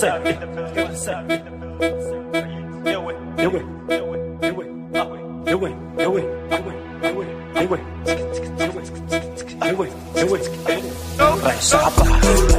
Let's go to set. Let's go to set. Do it. Do it. Do it. Do it. Do it. Do it. Do it. Do it. Do it. Do it. Do it. Press up. Press up. Press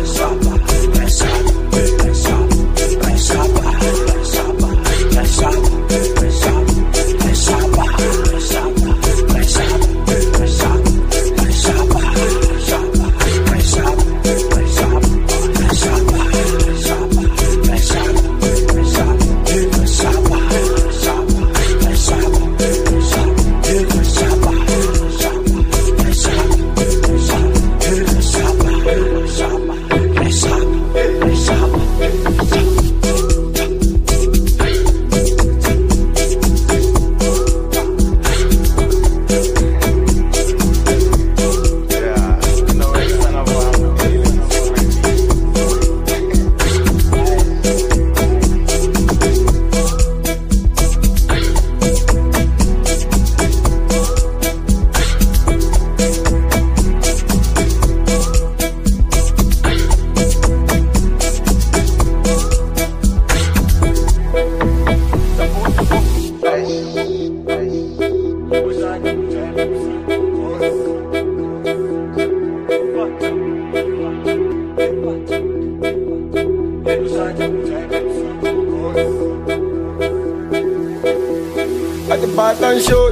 At the Batan show,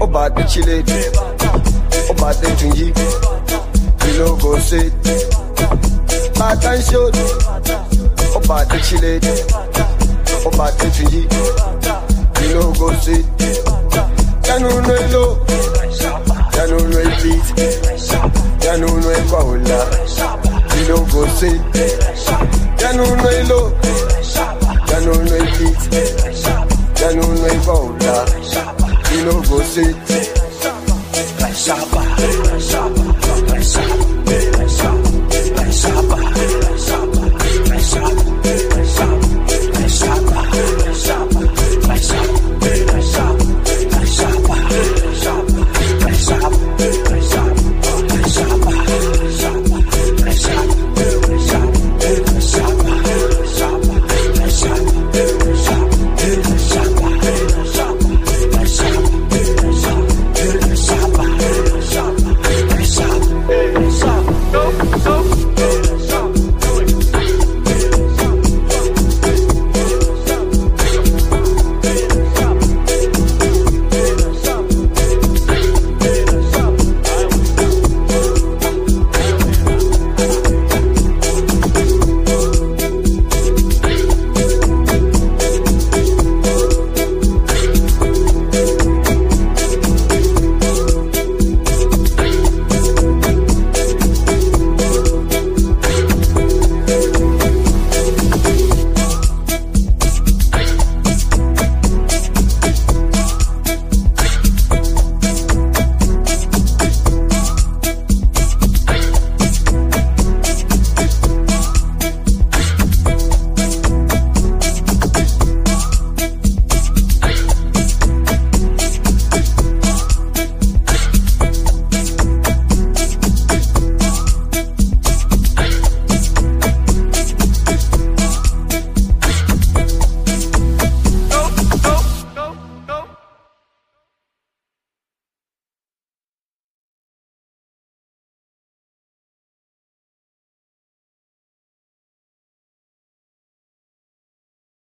oh bad the chile, oh bad the we below go sit. Batan show, oh bad the chile, oh bad the we below go sit. Yanu no elo, yanu no elite, yanu no ekola you don't go see. Ya no no hay lo, ya no no hay beat, ya no no hay bola, you don't go see. Like Shabba.